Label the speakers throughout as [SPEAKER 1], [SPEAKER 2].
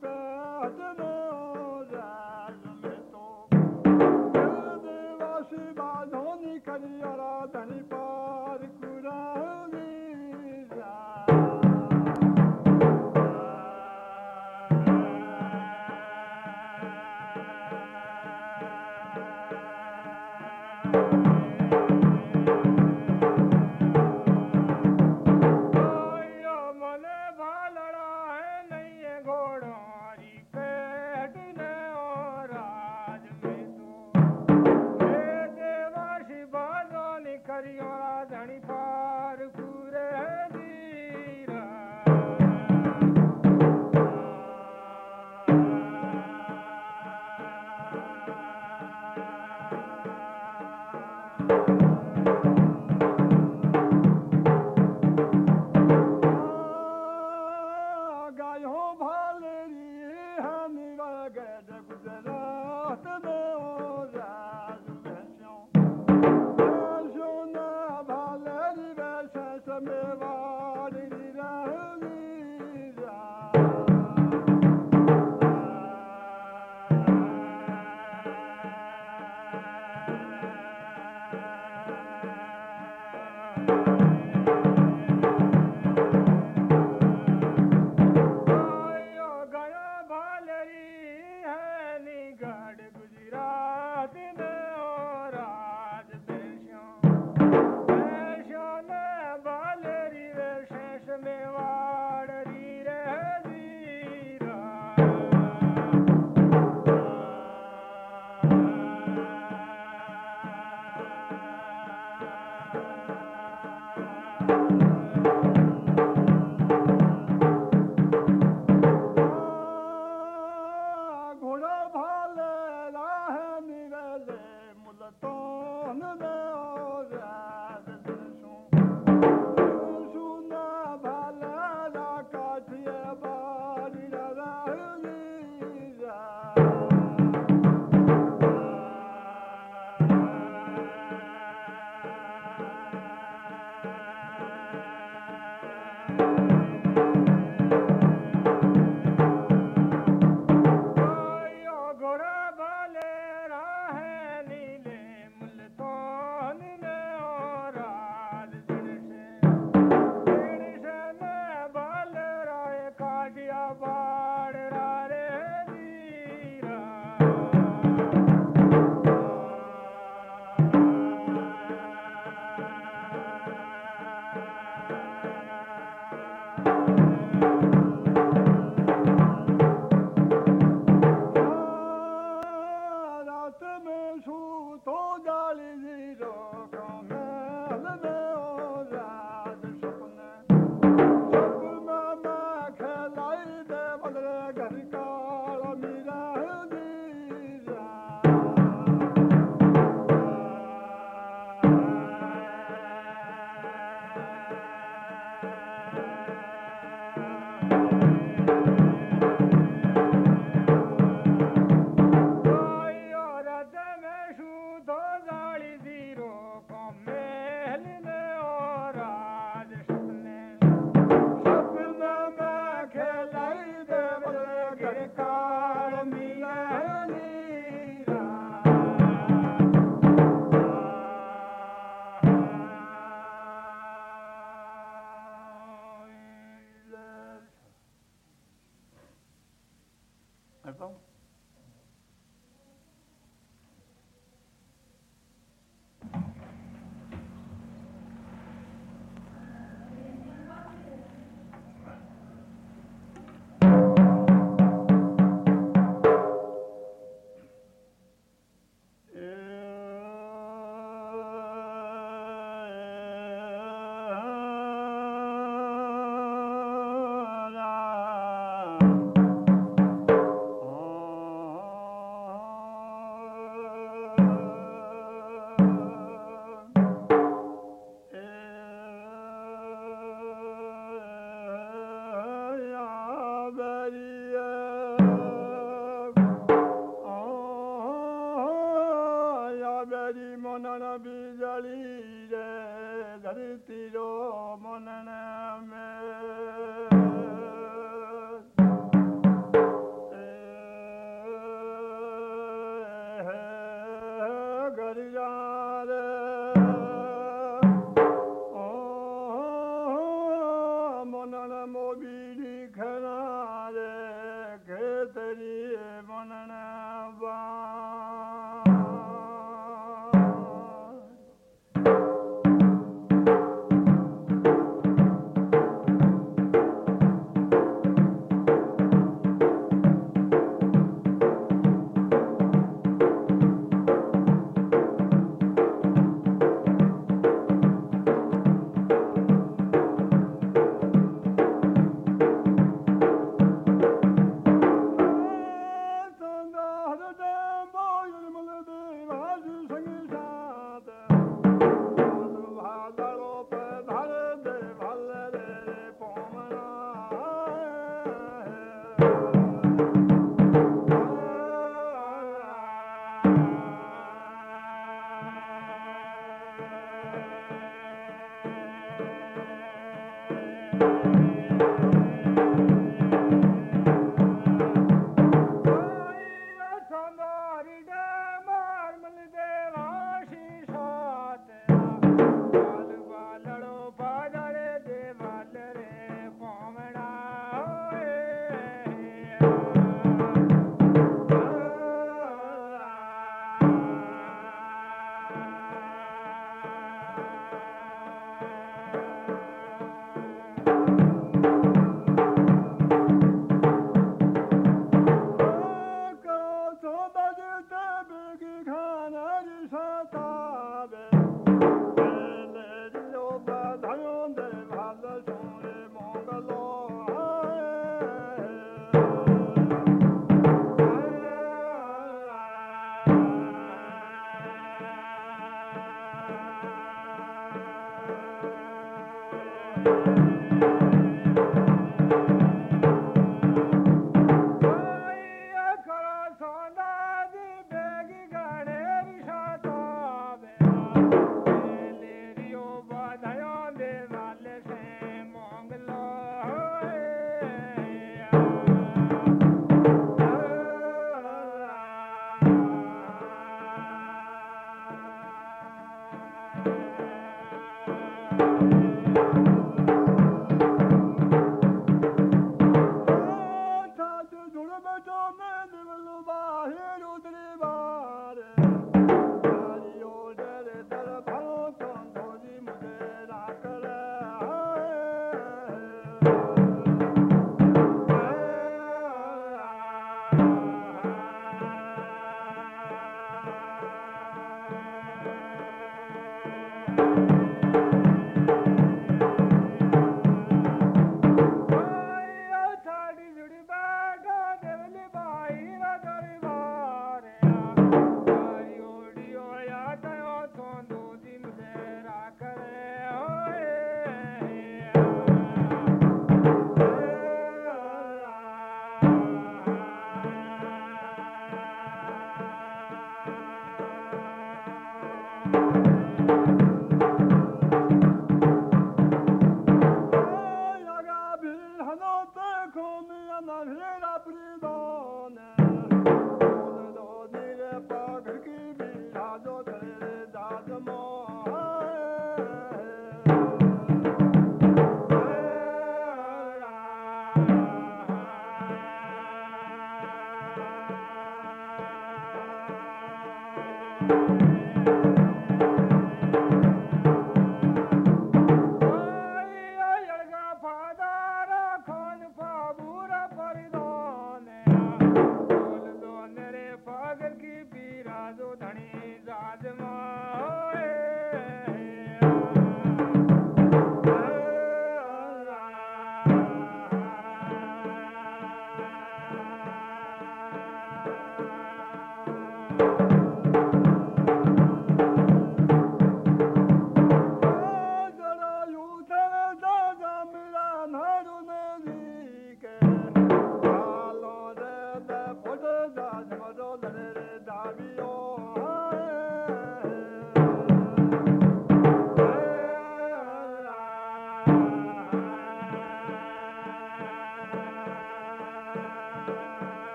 [SPEAKER 1] Pratana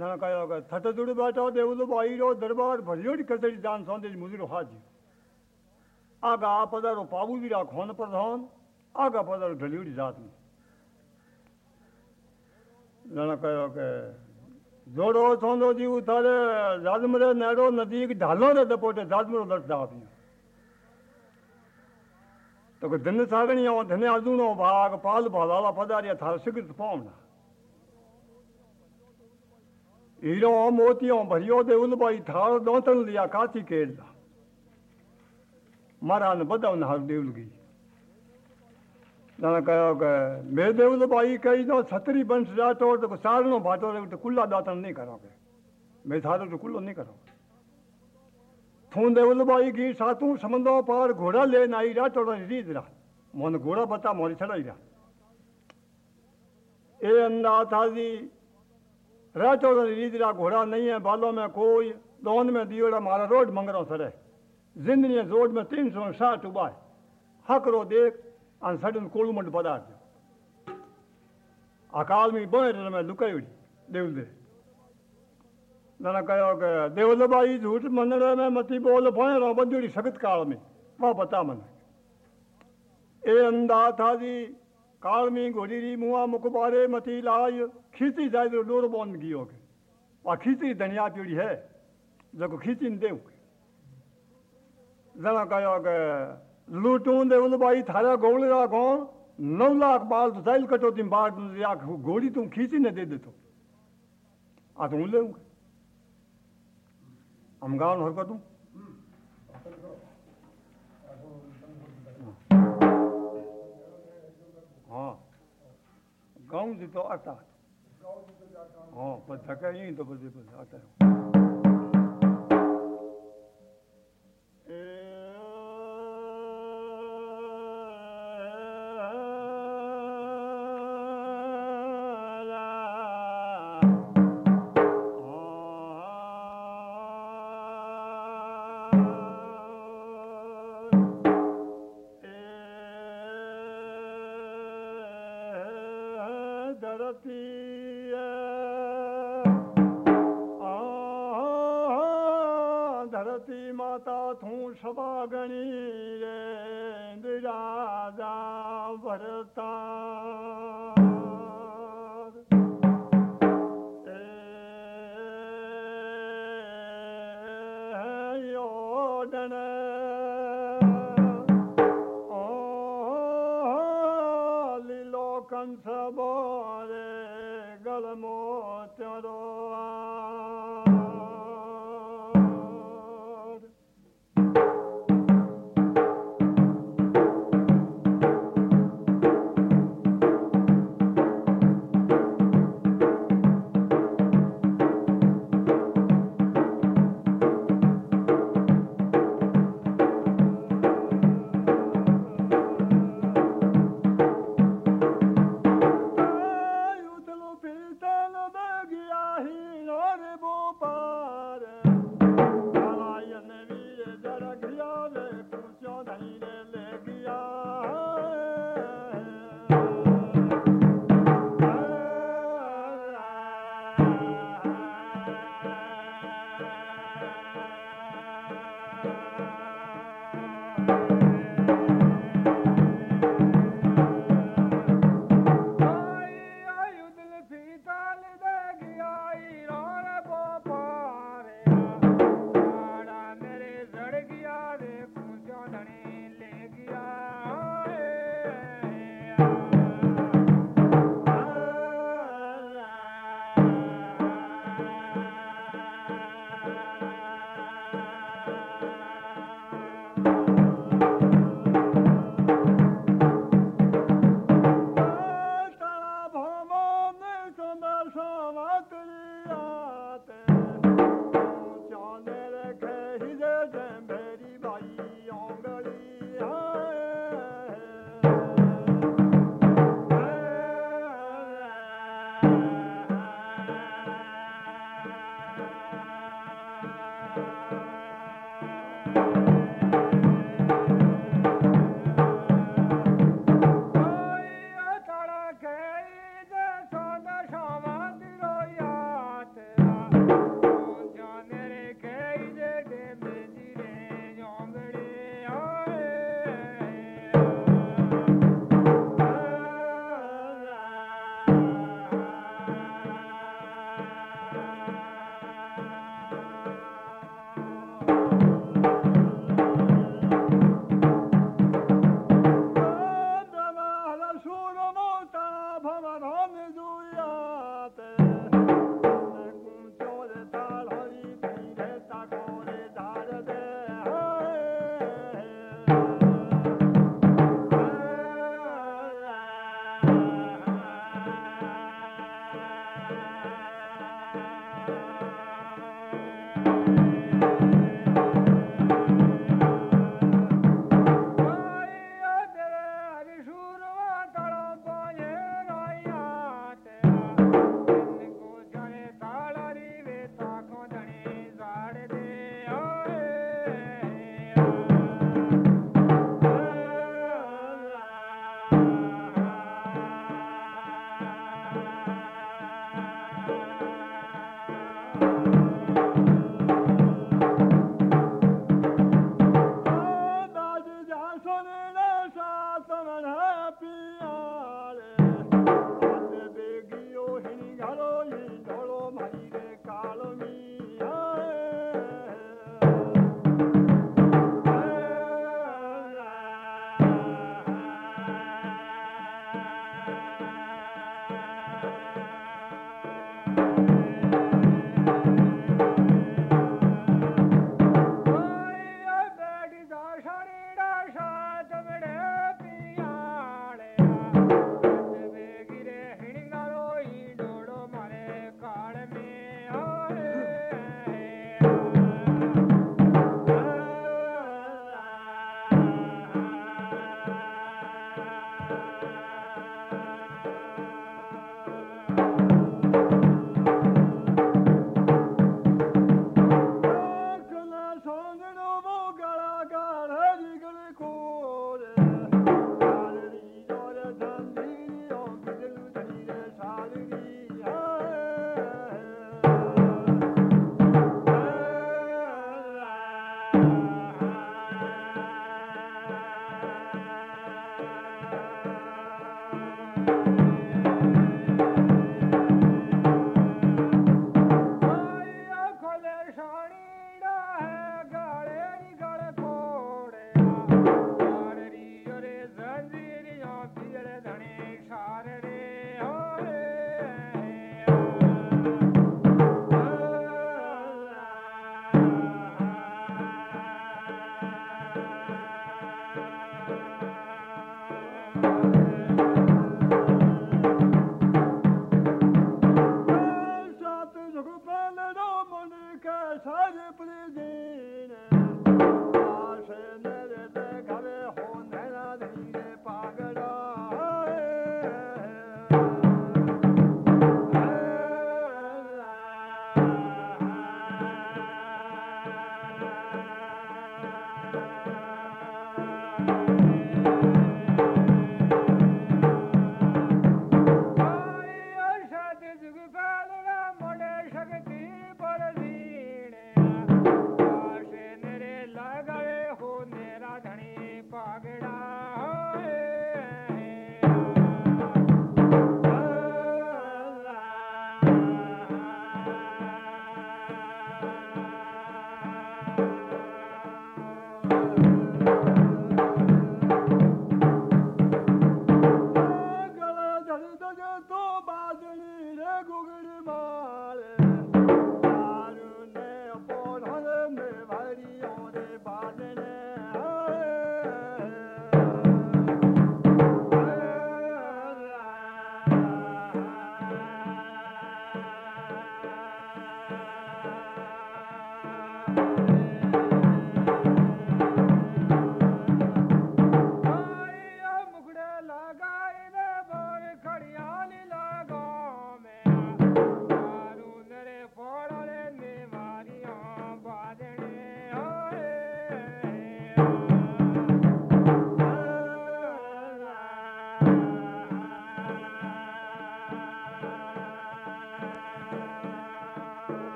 [SPEAKER 1] ನನಕಾಯಾಗ ಥಟದುಡು ಬೇಟ ದೇವುದು ಬಾಯಿರೋ ದರ್ಬಾರ್ ಭರ್ಯೋಡಿ ಕತಡಿ ದಾನ್ ಸೌಂದೇಜ್ ಮುದಿರು ಹಾಜಿ ಆಗ ಆ ಪದರು ಪಾಬುದಿರಾ ಖೋನ ಪ್ರಧಾನ್ ಆಗ ಪದರು ಢಲಿಯುಡಿ ಜಾತ್ನಿ ನನಕಾಯಾಗ जोड़ो थोंदो जी उथारे जादमरे नेड़ो नदीक ढालो रे दपोटे जादमरो लटदा आपने तो दिन सागणी धने आजूनो भाग पाल भालाला पदारिया थार सिगत पावना हीरों मोतियों भरियो दे उलबाई थार दोतन लिया काती केड़दा मारा ने बदावन हर देवल गई। ना कहो के, मे देवल भाई कही दो, छतरी बंश जातो तो सारनो भाटो तो कुल्ला दातन नहीं करोगे। मैं थारो तो कुल्लो नहीं करोगे। थू देवल भाई की सातू समंदो पार घोड़ा लेन आई रा तो रीत रा। मोन घोड़ा बता, मोरी छड़ाई रा। ए अंदा था जी रह चौधरी रीजरा घोड़ा नहीं है, बालों में कोई, दौन में दियोड़ा मारा रोड मंगरों सरे ज़िंदगी रोड में तीन सौ साठ उबा है हक रो देख, अन सडन कोलुमंड पदार्थ अकाल में बोए रन में लुकाई उड़ी, देवल दे। जना कहो के देवल भाई झूठ मनड़े में मती बोल, बोए रो बंदूड़ी सख्त काल में। वह बता मन ए अंदा था जी, काल में घोड़ी री मुआ मुख बारे मती लाय खींची जाए तो डोर बंद गियोगे और खिची धनिया पीढ़ी है जो खिची दे जना कहो के लूटू दे भाई थारा गोल राखो नौ लाख बाल तो साइल कटो तुम बाढ़ गोली तुम खींची ने दे दे तो आ तो ले हम गाँव हर कर हाँ। गाँव जी तो आता 어, 뭐 작가님 또 보세 요. 어때 요? रे राजा वरतोण ओलोक गलमो चरो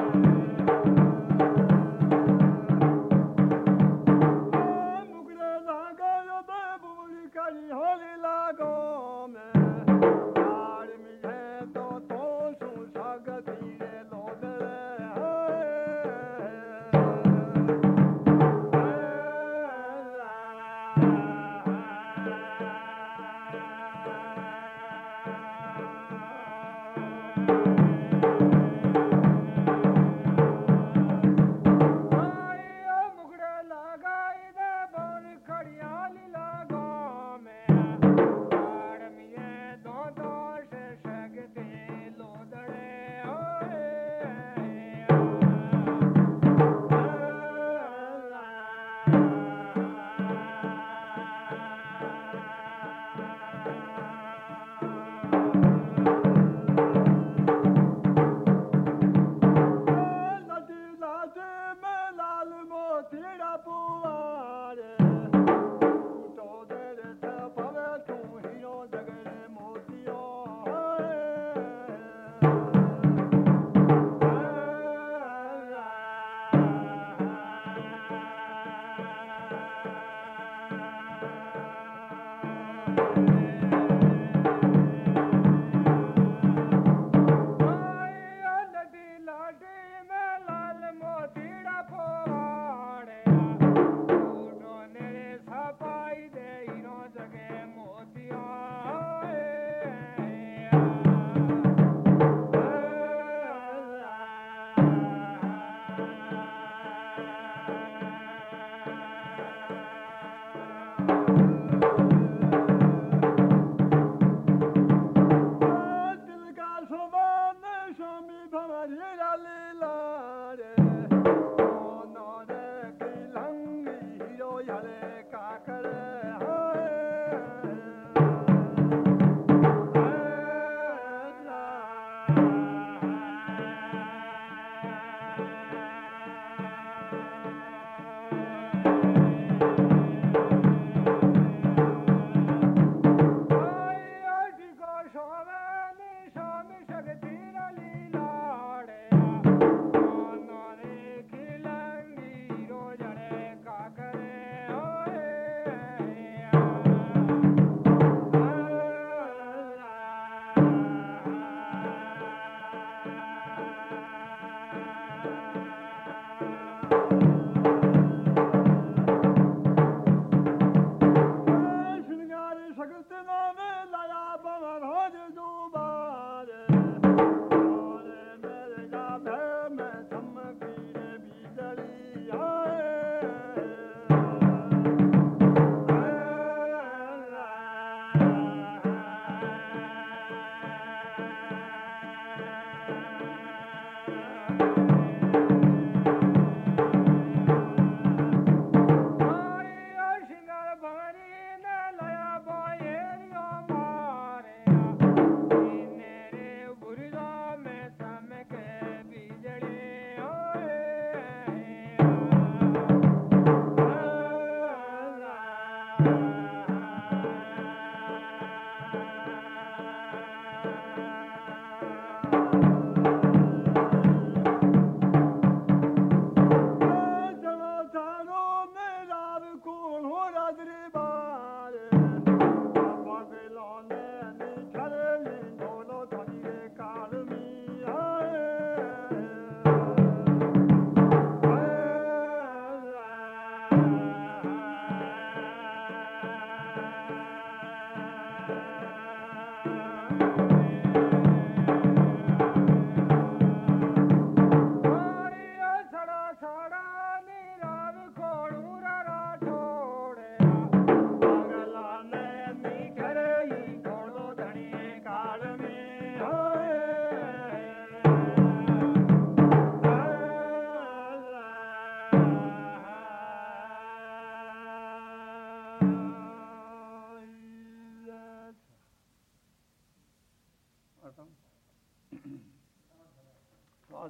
[SPEAKER 1] thank you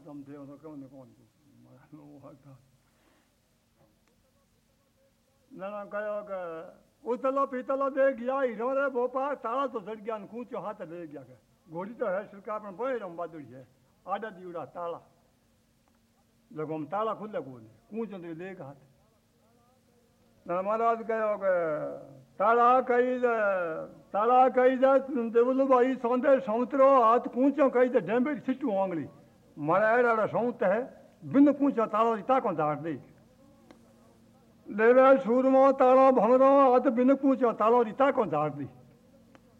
[SPEAKER 1] 잠재워서 오는 건지 말로 하다 नाना कहा कि उतलो पीतलो दे गया हिरो रे भोपा तारा तो जड़ गया खूंचो हाथ ले गया के घोड़ी तो है सरकार पर बोले रम बादुड़ी है आडा दिवड़ा ताला लगोम ताला खुले गोले कूंचो दे ले हाथ नाना महाराज कहो कि ताला कही दे ताला कही दे देवलू भाई सौंदे सौंतरो हाथ कूंचो कही दे डेंबे छिटू आंगली मारा एड़ा सौत है, बिन कूचो तालो ताको दाड़ दे। लेवे सूरमो तालो भमरो हाथ बिन कूचो तालो ताको दाड़ दी।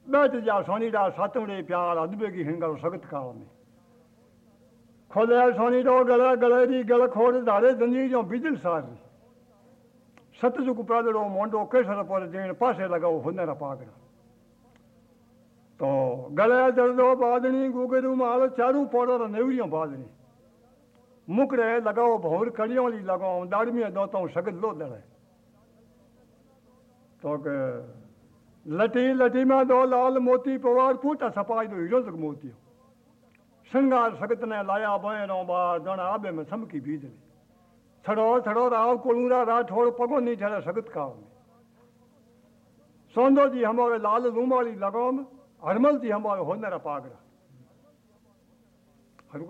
[SPEAKER 1] बैठ जा सोनी डा सातवड़े प्यार अदबे की हिंगल सख्त काल में। खोलिया सोनी डो गले गले री गल खोड़ धारे दंजी जो बिजल सार। सतजुग प्रादड़ो मोंडो केसर पर देण लगाओ तो गले दर्दो बादनी गुगरू माल, चारू पोड़र नेवरियों बादनी मुकड़े लगाओ भौर कड़ियों ली लगाओ दाड़मी दोतों सगत लो दड़े। तो के लटी लटी में दो लाल मोती पवार, फूटा सपाई दो हीरो तक मोतियों। श्रृंगार सगत ने लाया बहनों बार, जण आबे में समकी बीजली छड़ो छड़ो, राव कोलूरा राठौड़ पगो नहीं ठहरे सगत में सौंदो जी हमारे लाल रूमाली लगाम हरमल जी हमारे होने पागड़ा हर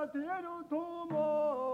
[SPEAKER 1] la quiero tomar.